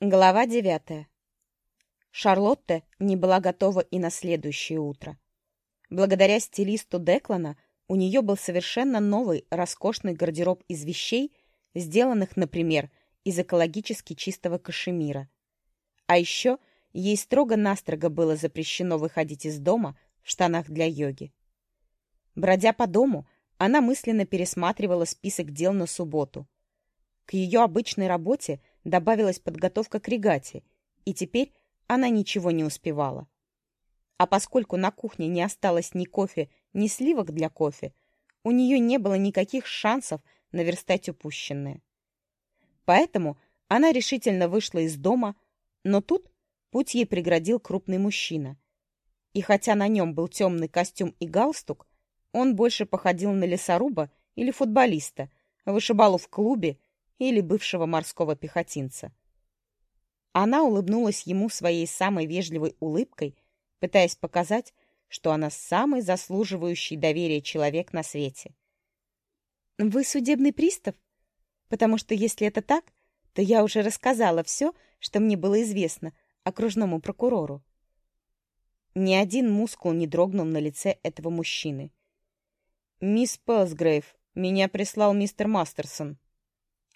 Глава девятая. Шарлотта не была готова и на следующее утро. Благодаря стилисту Деклана у нее был совершенно новый роскошный гардероб из вещей, сделанных, например, из экологически чистого кашемира. А еще ей строго-настрого было запрещено выходить из дома в штанах для йоги. Бродя по дому, она мысленно пересматривала список дел на субботу. К ее обычной работе – добавилась подготовка к регате, и теперь она ничего не успевала. А поскольку на кухне не осталось ни кофе, ни сливок для кофе, у нее не было никаких шансов наверстать упущенное. Поэтому она решительно вышла из дома, но тут путь ей преградил крупный мужчина. И хотя на нем был темный костюм и галстук, он больше походил на лесоруба или футболиста, вышибалу в клубе или бывшего морского пехотинца. Она улыбнулась ему своей самой вежливой улыбкой, пытаясь показать, что она самый заслуживающий доверия человек на свете. «Вы судебный пристав? Потому что если это так, то я уже рассказала все, что мне было известно окружному прокурору». Ни один мускул не дрогнул на лице этого мужчины. «Мисс Пэлсгрейв, меня прислал мистер Мастерсон»,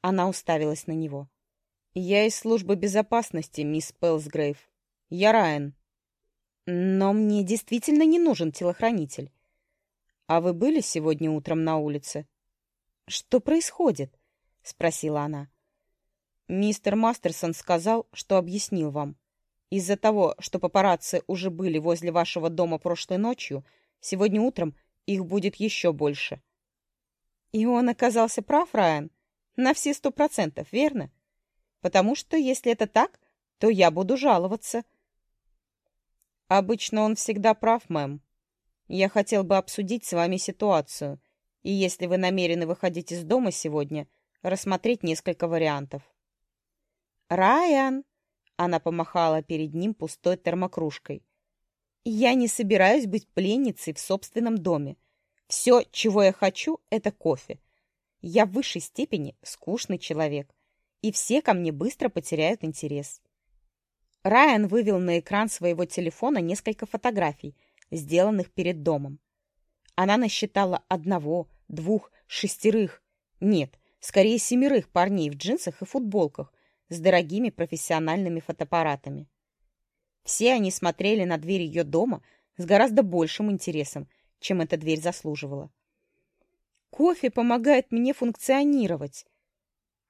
она уставилась на него. «Я из службы безопасности, мисс Пэлсгрейв. Я Райан». «Но мне действительно не нужен телохранитель». «А вы были сегодня утром на улице?» «Что происходит?» — спросила она. «Мистер Мастерсон сказал, что объяснил вам. Из-за того, что папарацци уже были возле вашего дома прошлой ночью, сегодня утром их будет еще больше». «И он оказался прав, Райан?» На все сто процентов, верно? Потому что, если это так, то я буду жаловаться. Обычно он всегда прав, мэм. Я хотел бы обсудить с вами ситуацию. И если вы намерены выходить из дома сегодня, рассмотреть несколько вариантов. «Райан!» — она помахала перед ним пустой термокружкой. «Я не собираюсь быть пленницей в собственном доме. Все, чего я хочу, — это кофе. Я в высшей степени скучный человек, и все ко мне быстро потеряют интерес. Райан вывел на экран своего телефона несколько фотографий, сделанных перед домом. Она насчитала одного, двух, шестерых, нет, скорее семерых парней в джинсах и футболках с дорогими профессиональными фотоаппаратами. Все они смотрели на дверь ее дома с гораздо большим интересом, чем эта дверь заслуживала. Кофе помогает мне функционировать.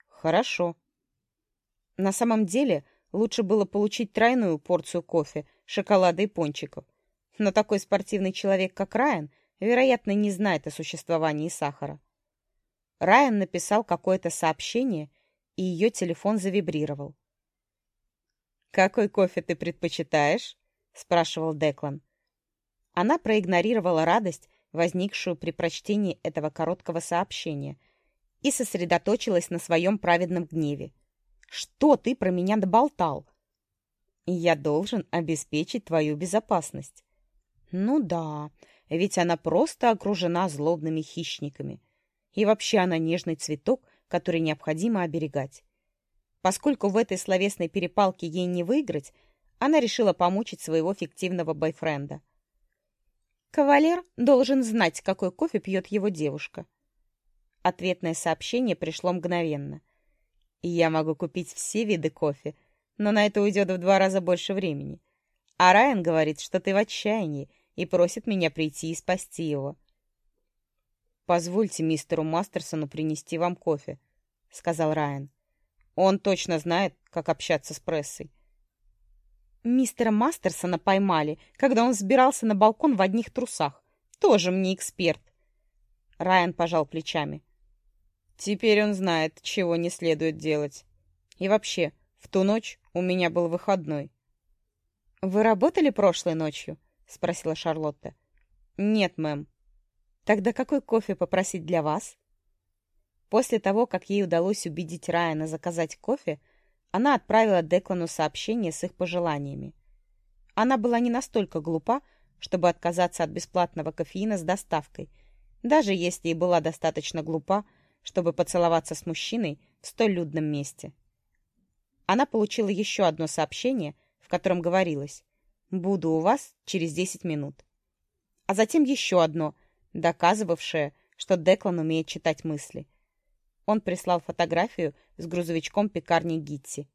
Хорошо. На самом деле, лучше было получить тройную порцию кофе, шоколада и пончиков. Но такой спортивный человек, как Райан, вероятно, не знает о существовании сахара. Райан написал какое-то сообщение, и ее телефон завибрировал. «Какой кофе ты предпочитаешь?» — спрашивал Деклан. Она проигнорировала радость, возникшую при прочтении этого короткого сообщения, и сосредоточилась на своем праведном гневе. «Что ты про меня доболтал?» «Я должен обеспечить твою безопасность». «Ну да, ведь она просто окружена злобными хищниками. И вообще она нежный цветок, который необходимо оберегать. Поскольку в этой словесной перепалке ей не выиграть, она решила помучить своего фиктивного бойфренда — Кавалер должен знать, какой кофе пьет его девушка. Ответное сообщение пришло мгновенно. Я могу купить все виды кофе, но на это уйдет в два раза больше времени. А Райан говорит, что ты в отчаянии и просит меня прийти и спасти его. «Позвольте мистеру Мастерсону принести вам кофе», — сказал Райан. «Он точно знает, как общаться с прессой. Мистера Мастерсона поймали, когда он взбирался на балкон в одних трусах. Тоже мне эксперт. Райан пожал плечами. Теперь он знает, чего не следует делать. И вообще, в ту ночь у меня был выходной. «Вы работали прошлой ночью?» — спросила Шарлотта. «Нет, мэм». «Тогда какой кофе попросить для вас?» После того, как ей удалось убедить Райана заказать кофе, она отправила Деклану сообщение с их пожеланиями. Она была не настолько глупа, чтобы отказаться от бесплатного кофеина с доставкой, даже если и была достаточно глупа, чтобы поцеловаться с мужчиной в столь людном месте. она получила еще одно сообщение, в котором говорилось «Буду у вас через 10 минут». А затем еще одно, доказывавшее, что Деклан умеет читать мысли. Он прислал фотографию с грузовичком пекарни Гитси.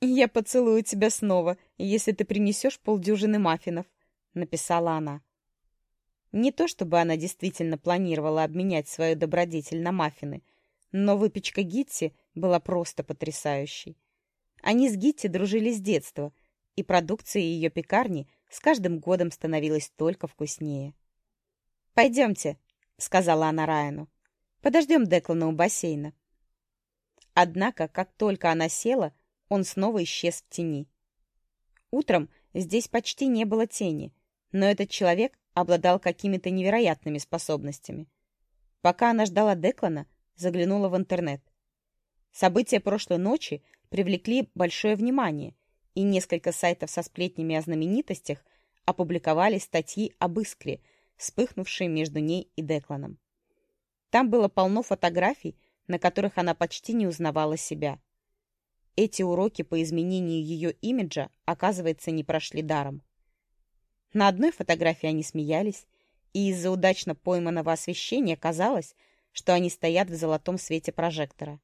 «Я поцелую тебя снова, если ты принесешь полдюжины маффинов», — написала она. Не то чтобы она действительно планировала обменять свою добродетель на маффины, но выпечка Гитси была просто потрясающей. Они с Гитти дружили с детства, и продукция ее пекарни с каждым годом становилась только вкуснее. «Пойдемте», — сказала она Райану. «Подождем Деклана у бассейна». Однако, как только она села, он снова исчез в тени. Утром здесь почти не было тени, но этот человек обладал какими-то невероятными способностями. Пока она ждала Деклана, заглянула в интернет. События прошлой ночи привлекли большое внимание, и несколько сайтов со сплетнями о знаменитостях опубликовали статьи об искре, вспыхнувшей между ней и Декланом. Там было полно фотографий, на которых она почти не узнавала себя. Эти уроки по изменению ее имиджа, оказывается, не прошли даром. На одной фотографии они смеялись, и из-за удачно пойманного освещения казалось, что они стоят в золотом свете прожектора.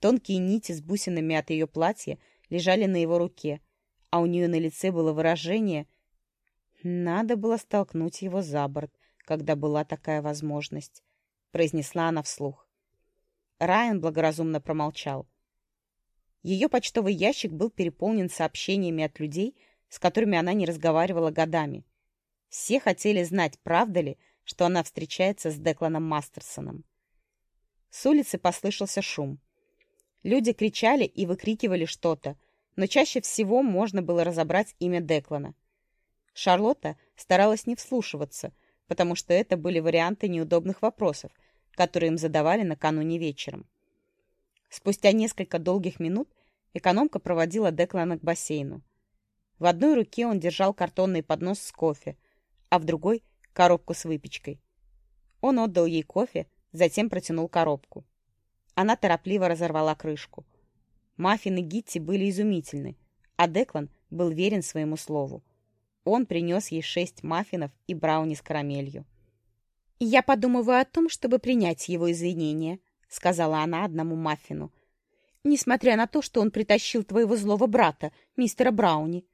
Тонкие нити с бусинами от ее платья лежали на его руке, а у нее на лице было выражение «Надо было столкнуть его за борт, когда была такая возможность», — произнесла она вслух. Райан благоразумно промолчал. Ее почтовый ящик был переполнен сообщениями от людей, с которыми она не разговаривала годами. Все хотели знать, правда ли, что она встречается с Декланом Мастерсоном. С улицы послышался шум. Люди кричали и выкрикивали что-то, но чаще всего можно было разобрать имя Деклана. Шарлотта старалась не вслушиваться, потому что это были варианты неудобных вопросов, которые им задавали накануне вечером. Спустя несколько долгих минут экономка проводила Деклана к бассейну. В одной руке он держал картонный поднос с кофе, а в другой — коробку с выпечкой. Он отдал ей кофе, затем протянул коробку. Она торопливо разорвала крышку. Маффины Гитти были изумительны, а Деклан был верен своему слову. Он принес ей шесть маффинов и брауни с карамелью. «Я подумываю о том, чтобы принять его извинения», — сказала она одному маффину. «Несмотря на то, что он притащил твоего злого брата, мистера Брауни».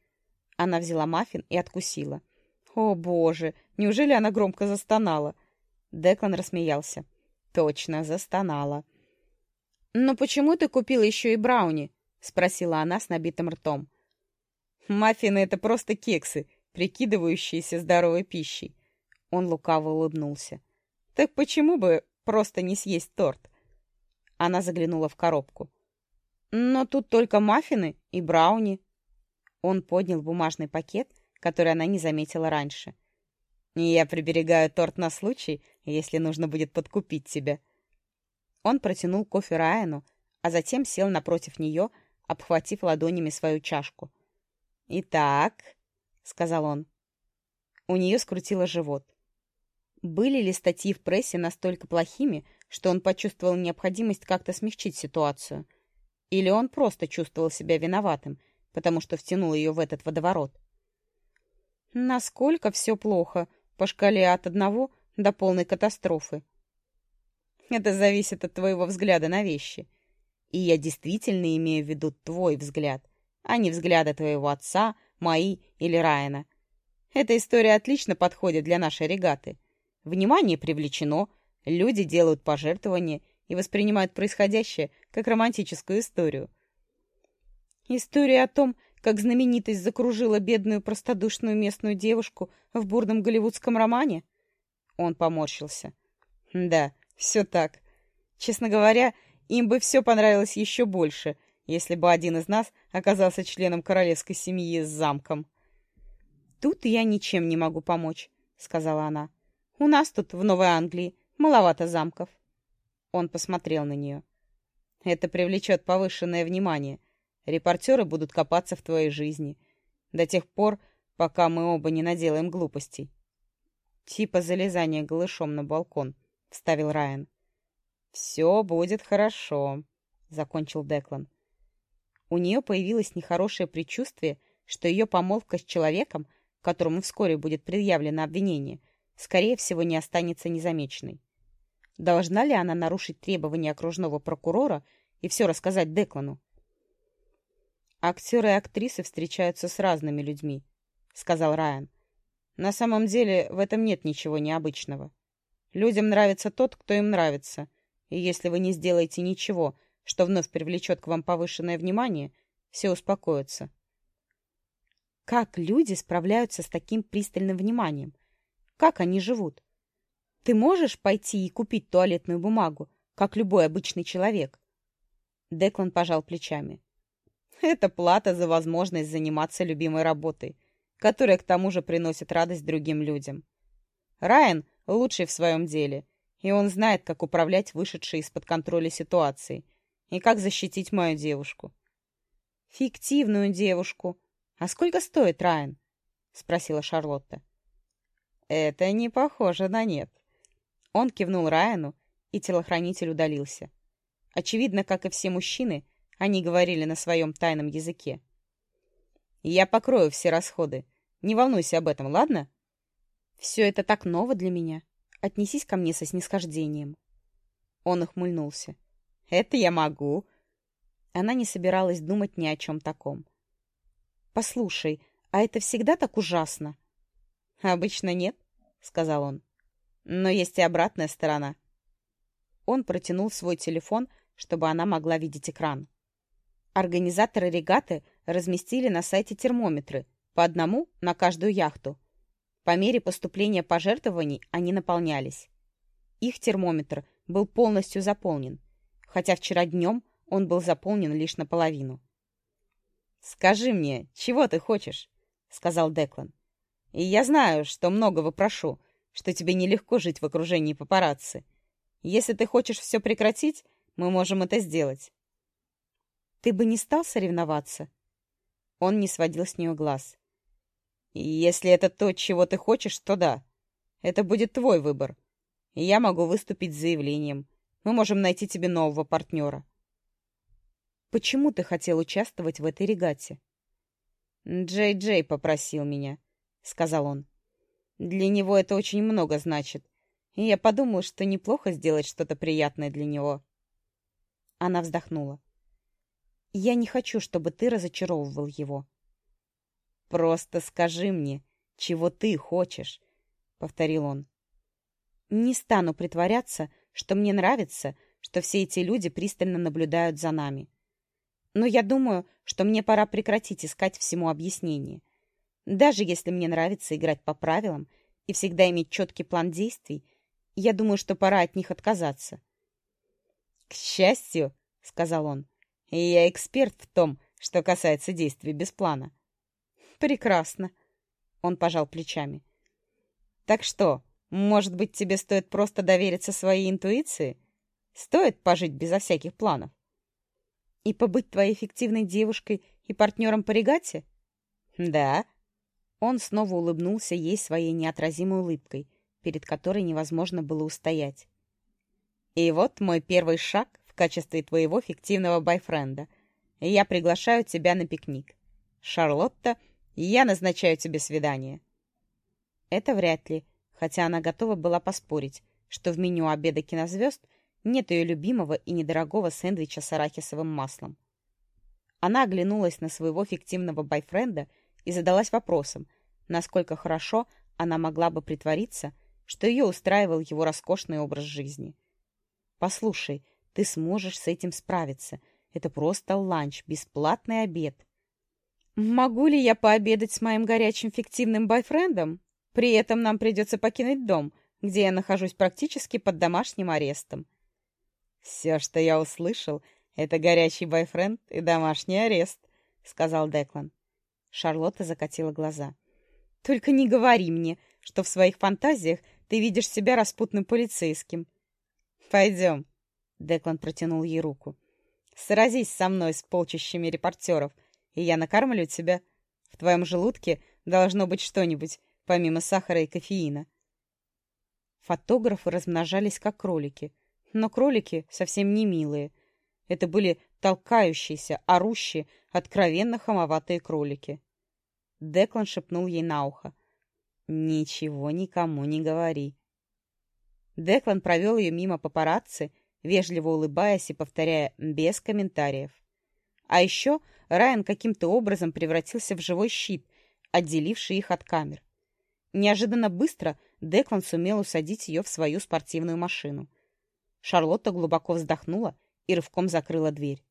Она взяла маффин и откусила. «О, боже! Неужели она громко застонала?» Деклан рассмеялся. «Точно, застонала». «Но почему ты купила еще и брауни?» — спросила она с набитым ртом. «Маффины — это просто кексы, прикидывающиеся здоровой пищей». Он лукаво улыбнулся. «Так почему бы просто не съесть торт?» Она заглянула в коробку. «Но тут только маффины и брауни». Он поднял бумажный пакет, который она не заметила раньше. «Я приберегаю торт на случай, если нужно будет подкупить тебя». Он протянул кофе Райану, а затем сел напротив нее, обхватив ладонями свою чашку. «Итак», — сказал он, — у нее скрутило живот. Были ли статьи в прессе настолько плохими, что он почувствовал необходимость как-то смягчить ситуацию? Или он просто чувствовал себя виноватым, потому что втянул ее в этот водоворот. Насколько все плохо по шкале от одного до полной катастрофы? Это зависит от твоего взгляда на вещи. И я действительно имею в виду твой взгляд, а не взгляды твоего отца, мои или Райана. Эта история отлично подходит для нашей регаты. Внимание привлечено, люди делают пожертвования и воспринимают происходящее как романтическую историю. История о том, как знаменитость закружила бедную простодушную местную девушку в бурном голливудском романе? Он поморщился. Да, все так. Честно говоря, им бы все понравилось еще больше, если бы один из нас оказался членом королевской семьи с замком. «Тут я ничем не могу помочь», — сказала она. «У нас тут, в Новой Англии, маловато замков». Он посмотрел на нее. «Это привлечет повышенное внимание. Репортеры будут копаться в твоей жизни. До тех пор, пока мы оба не наделаем глупостей. Типа залезания голышом на балкон, — вставил Райан. «Все будет хорошо», — закончил Деклан. У нее появилось нехорошее предчувствие, что ее помолвка с человеком, которому вскоре будет предъявлено обвинение, скорее всего, не останется незамеченной. Должна ли она нарушить требования окружного прокурора и все рассказать Деклану? «Актеры и актрисы встречаются с разными людьми», — сказал Райан. «На самом деле в этом нет ничего необычного. Людям нравится тот, кто им нравится, и если вы не сделаете ничего, что вновь привлечет к вам повышенное внимание, все успокоятся». Как люди справляются с таким пристальным вниманием? Как они живут? Ты можешь пойти и купить туалетную бумагу, как любой обычный человек? Деклан пожал плечами. Это плата за возможность заниматься любимой работой, которая к тому же приносит радость другим людям. Райан лучший в своем деле, и он знает, как управлять вышедшей из-под контроля ситуацией и как защитить мою девушку. Фиктивную девушку. А сколько стоит Райан? спросила Шарлотта. Это не похоже на нет. Он кивнул Райану, и телохранитель удалился. Очевидно, как и все мужчины, они говорили на своем тайном языке. «Я покрою все расходы. Не волнуйся об этом, ладно?» «Все это так ново для меня. Отнесись ко мне со снисхождением». Он ухмыльнулся. «Это я могу». Она не собиралась думать ни о чем таком. «Послушай, а это всегда так ужасно?» «Обычно нет», — сказал он. Но есть и обратная сторона. Он протянул свой телефон, чтобы она могла видеть экран. Организаторы регаты разместили на сайте термометры, по одному на каждую яхту. По мере поступления пожертвований они наполнялись. Их термометр был полностью заполнен, хотя вчера днем он был заполнен лишь наполовину. «Скажи мне, чего ты хочешь?» — сказал Деклан. «И я знаю, что многого прошу, что тебе нелегко жить в окружении папарацци. Если ты хочешь все прекратить, мы можем это сделать. Ты бы не стал соревноваться? Он не сводил с нее глаз. Если это то, чего ты хочешь, то да. Это будет твой выбор. Я могу выступить с заявлением. Мы можем найти тебе нового партнера. Почему ты хотел участвовать в этой регате? Джей-Джей попросил меня, — сказал он. Для него это очень много значит. И я подумал, что неплохо сделать что-то приятное для него. Она вздохнула. Я не хочу, чтобы ты разочаровывал его. Просто скажи мне, чего ты хочешь, повторил он. Не стану притворяться, что мне нравится, что все эти люди пристально наблюдают за нами. Но я думаю, что мне пора прекратить искать всему объяснение. Даже если мне нравится играть по правилам и всегда иметь четкий план действий, я думаю, что пора от них отказаться. «К счастью», — сказал он, — «я эксперт в том, что касается действий без плана». «Прекрасно», — он пожал плечами. «Так что, может быть, тебе стоит просто довериться своей интуиции? Стоит пожить безо всяких планов?» «И побыть твоей эффективной девушкой и партнером по регате?» «Да», он снова улыбнулся ей своей неотразимой улыбкой, перед которой невозможно было устоять. «И вот мой первый шаг в качестве твоего фиктивного байфренда. Я приглашаю тебя на пикник. Шарлотта, я назначаю тебе свидание». Это вряд ли, хотя она готова была поспорить, что в меню обеда кинозвезд нет ее любимого и недорогого сэндвича с арахисовым маслом. Она оглянулась на своего фиктивного байфренда и задалась вопросом, насколько хорошо она могла бы притвориться, что ее устраивал его роскошный образ жизни. «Послушай, ты сможешь с этим справиться. Это просто ланч, бесплатный обед». «Могу ли я пообедать с моим горячим фиктивным бойфрендом? При этом нам придется покинуть дом, где я нахожусь практически под домашним арестом». «Все, что я услышал, это горячий бойфренд и домашний арест», — сказал Деклан. Шарлотта закатила глаза. «Только не говори мне, что в своих фантазиях ты видишь себя распутным полицейским». «Пойдем», — Деклан протянул ей руку. «Сразись со мной с полчищами репортеров, и я накормлю тебя. В твоем желудке должно быть что-нибудь, помимо сахара и кофеина». Фотографы размножались как кролики, но кролики совсем не милые. Это были толкающиеся, орущие, откровенно хамоватые кролики. Деклан шепнул ей на ухо. «Ничего никому не говори». Деклан провел ее мимо папарацци, вежливо улыбаясь и повторяя «без комментариев». А еще Райан каким-то образом превратился в живой щит, отделивший их от камер. Неожиданно быстро Деклан сумел усадить ее в свою спортивную машину. Шарлотта глубоко вздохнула и рывком закрыла дверь.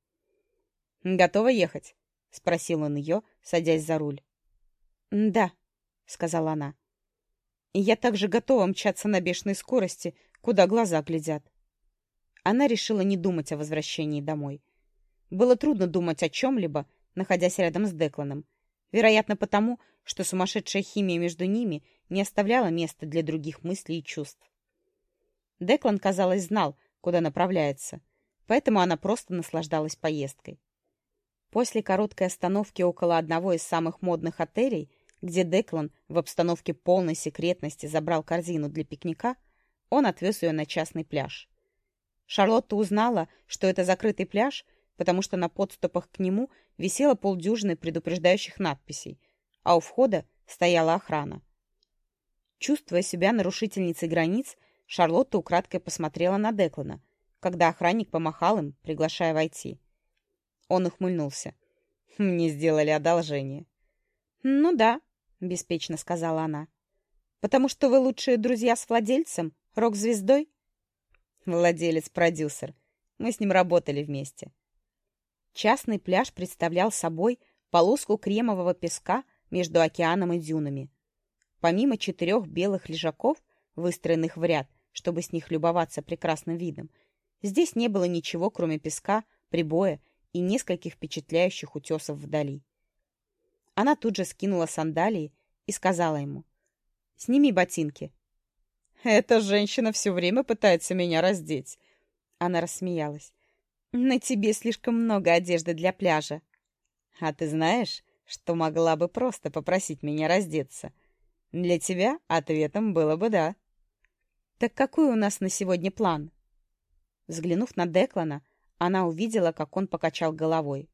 «Готова ехать?» — спросил он ее, садясь за руль. «Да», — сказала она. «Я также готова мчаться на бешеной скорости, куда глаза глядят». Она решила не думать о возвращении домой. Было трудно думать о чем-либо, находясь рядом с Декланом. Вероятно, потому, что сумасшедшая химия между ними не оставляла места для других мыслей и чувств. Деклан, казалось, знал, куда направляется, поэтому она просто наслаждалась поездкой. После короткой остановки около одного из самых модных отелей, где Деклан в обстановке полной секретности забрал корзину для пикника, он отвез ее на частный пляж. Шарлотта узнала, что это закрытый пляж, потому что на подступах к нему висело полдюжины предупреждающих надписей, а у входа стояла охрана. Чувствуя себя нарушительницей границ, Шарлотта украдкой посмотрела на Деклана, когда охранник помахал им, приглашая войти. Он ухмыльнулся. «Мне сделали одолжение». «Ну да», — беспечно сказала она. «Потому что вы лучшие друзья с владельцем, рок-звездой?» «Владелец-продюсер. Мы с ним работали вместе». Частный пляж представлял собой полоску кремового песка между океаном и дюнами. Помимо четырех белых лежаков, выстроенных в ряд, чтобы с них любоваться прекрасным видом, здесь не было ничего, кроме песка, прибоя и нескольких впечатляющих утесов вдали. Она тут же скинула сандалии и сказала ему, «Сними ботинки». «Эта женщина все время пытается меня раздеть». Она рассмеялась. На тебе слишком много одежды для пляжа. А ты знаешь, что могла бы просто попросить меня раздеться? Для тебя ответом было бы «да». Так какой у нас на сегодня план? Взглянув на Деклана, она увидела, как он покачал головой.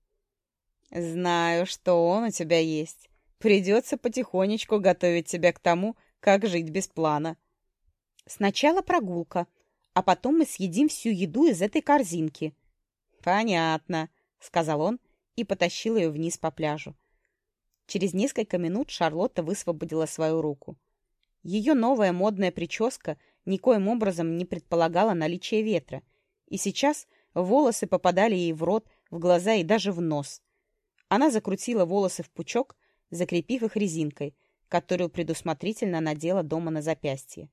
«Знаю, что он у тебя есть. Придется потихонечку готовить тебя к тому, как жить без плана». «Сначала прогулка, а потом мы съедим всю еду из этой корзинки», «Понятно», — сказал он и потащил ее вниз по пляжу. Через несколько минут Шарлотта высвободила свою руку. Ее новая модная прическа никоим образом не предполагала наличие ветра, и сейчас волосы попадали ей в рот, в глаза и даже в нос. Она закрутила волосы в пучок, закрепив их резинкой, которую предусмотрительно надела дома на запястье.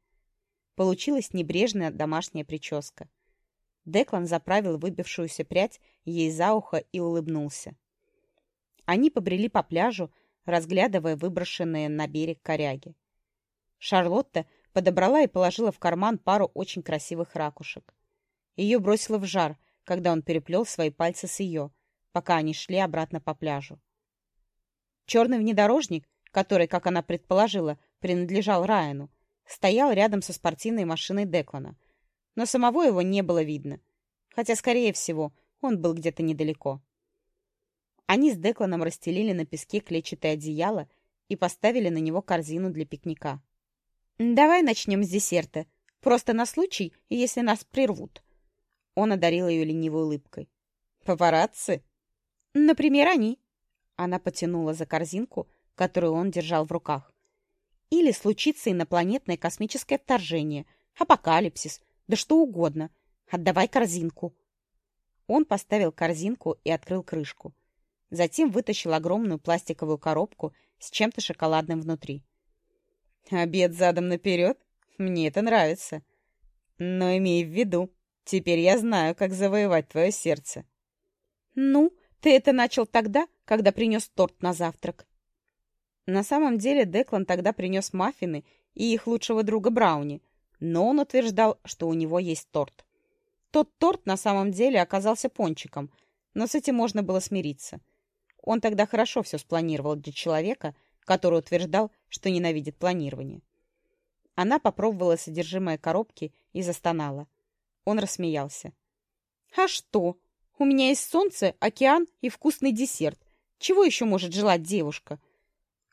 Получилась небрежная домашняя прическа. Деклан заправил выбившуюся прядь ей за ухо и улыбнулся. Они побрели по пляжу, разглядывая выброшенные на берег коряги. Шарлотта подобрала и положила в карман пару очень красивых ракушек. Ее бросило в жар, когда он переплел свои пальцы с ее, пока они шли обратно по пляжу. Черный внедорожник, который, как она предположила, принадлежал Райану, стоял рядом со спортивной машиной Деклана — но самого его не было видно, хотя, скорее всего, он был где-то недалеко. Они с Декланом расстелили на песке клетчатое одеяло и поставили на него корзину для пикника. «Давай начнем с десерта, просто на случай, если нас прервут». Он одарил ее ленивой улыбкой. «Папарацци?» «Например, они». Она потянула за корзинку, которую он держал в руках. «Или случится инопланетное космическое вторжение, апокалипсис, да что угодно. Отдавай корзинку. Он поставил корзинку и открыл крышку. Затем вытащил огромную пластиковую коробку с чем-то шоколадным внутри. «Обед задом наперед? Мне это нравится. Но имей в виду, теперь я знаю, как завоевать твое сердце». «Ну, ты это начал тогда, когда принес торт на завтрак». На самом деле Деклан тогда принес маффины и их лучшего друга Брауни, но он утверждал, что у него есть торт. Тот торт на самом деле оказался пончиком, но с этим можно было смириться. Он тогда хорошо все спланировал для человека, который утверждал, что ненавидит планирование. Она попробовала содержимое коробки и застонала. Он рассмеялся. «А что? У меня есть солнце, океан и вкусный десерт. Чего еще может желать девушка?»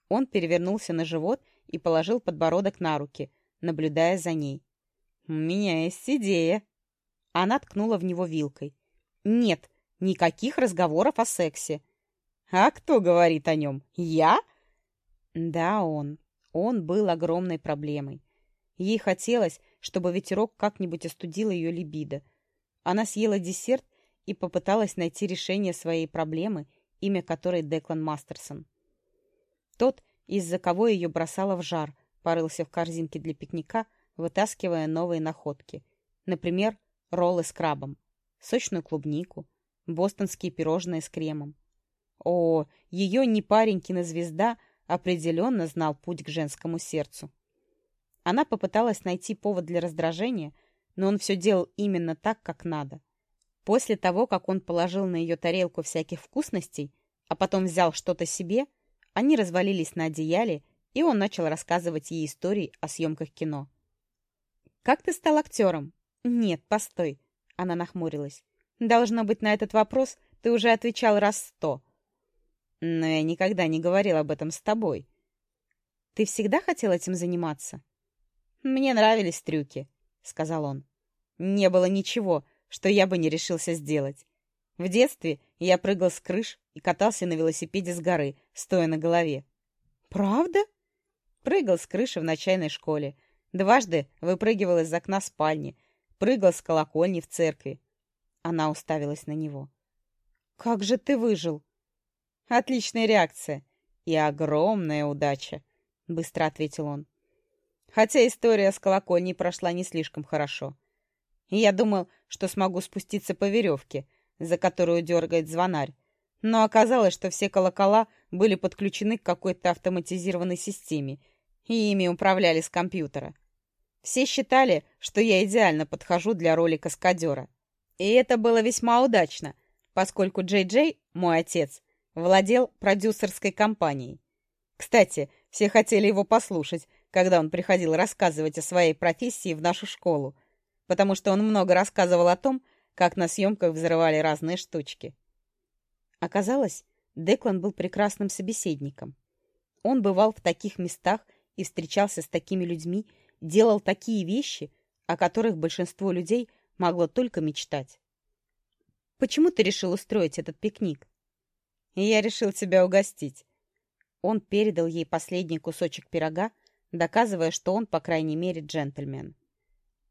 Он перевернулся на живот и положил подбородок на руки, наблюдая за ней. «У меня есть идея». Она ткнула в него вилкой. «Нет, никаких разговоров о сексе». «А кто говорит о нем? Я?» Да, он. Он был огромной проблемой. Ей хотелось, чтобы ветерок как-нибудь остудил ее либидо. Она съела десерт и попыталась найти решение своей проблемы, имя которой Деклан Мастерсон. Тот, из-за кого ее бросало в жар, порылся в корзинке для пикника, вытаскивая новые находки. Например, роллы с крабом, сочную клубнику, бостонские пирожные с кремом. О, ее не парень кинозвезда определенно знал путь к женскому сердцу. Она попыталась найти повод для раздражения, но он все делал именно так, как надо. После того, как он положил на ее тарелку всяких вкусностей, а потом взял что-то себе, они развалились на одеяле, и он начал рассказывать ей истории о съемках кино. «Как ты стал актером?» «Нет, постой», — она нахмурилась. «Должно быть, на этот вопрос ты уже отвечал раз сто. Но я никогда не говорил об этом с тобой. Ты всегда хотел этим заниматься? Мне нравились трюки, сказал он. Не было ничего, что я бы не решился сделать. В детстве я прыгал с крыш и катался на велосипеде с горы, стоя на голове. Правда? Прыгал с крыши в начальной школе. Дважды выпрыгивал из окна спальни. Прыгал с колокольни в церкви. Она уставилась на него. «Как же ты выжил?» Отличная реакция. И огромная удача, — быстро ответил он. Хотя история с колокольней прошла не слишком хорошо. Я думал, что смогу спуститься по веревке, за которую дергает звонарь. Но оказалось, что все колокола были подключены к какой-то автоматизированной системе, и ими управляли с компьютера. Все считали, что я идеально подхожу для роли каскадера. И это было весьма удачно, поскольку Джей Джей, мой отец, владел продюсерской компанией. Кстати, все хотели его послушать, когда он приходил рассказывать о своей профессии в нашу школу, потому что он много рассказывал о том, как на съемках взрывали разные штучки. Оказалось, Деклан был прекрасным собеседником. Он бывал в таких местах и встречался с такими людьми, делал такие вещи, о которых большинство людей могло только мечтать. «Почему ты решил устроить этот пикник?» я решил тебя угостить». Он передал ей последний кусочек пирога, доказывая, что он, по крайней мере, джентльмен.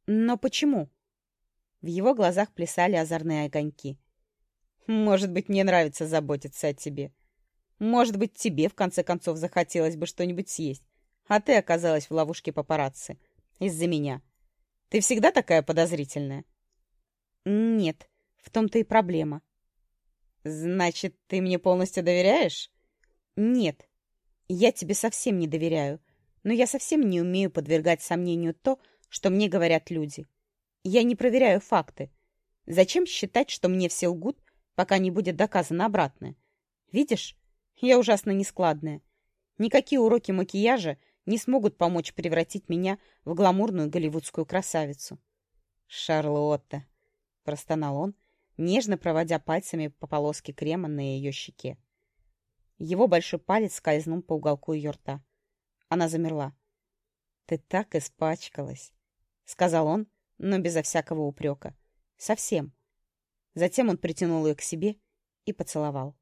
«Но почему?» В его глазах плясали озорные огоньки. «Может быть, мне нравится заботиться о тебе. Может быть, тебе, в конце концов, захотелось бы что-нибудь съесть, а ты оказалась в ловушке папарацци. Из-за меня. Ты всегда такая подозрительная?» «Нет, в том-то и проблема. «Значит, ты мне полностью доверяешь?» «Нет, я тебе совсем не доверяю, но я совсем не умею подвергать сомнению то, что мне говорят люди. Я не проверяю факты. Зачем считать, что мне все лгут, пока не будет доказано обратное? Видишь, я ужасно нескладная. Никакие уроки макияжа не смогут помочь превратить меня в гламурную голливудскую красавицу. «Шарлотта!» — простонал он, нежно проводя пальцами по полоске крема на ее щеке. Его большой палец скользнул по уголку ее рта. Она замерла. «Ты так испачкалась», — сказал он, но безо всякого упрека. «Совсем». Затем он притянул ее к себе и поцеловал.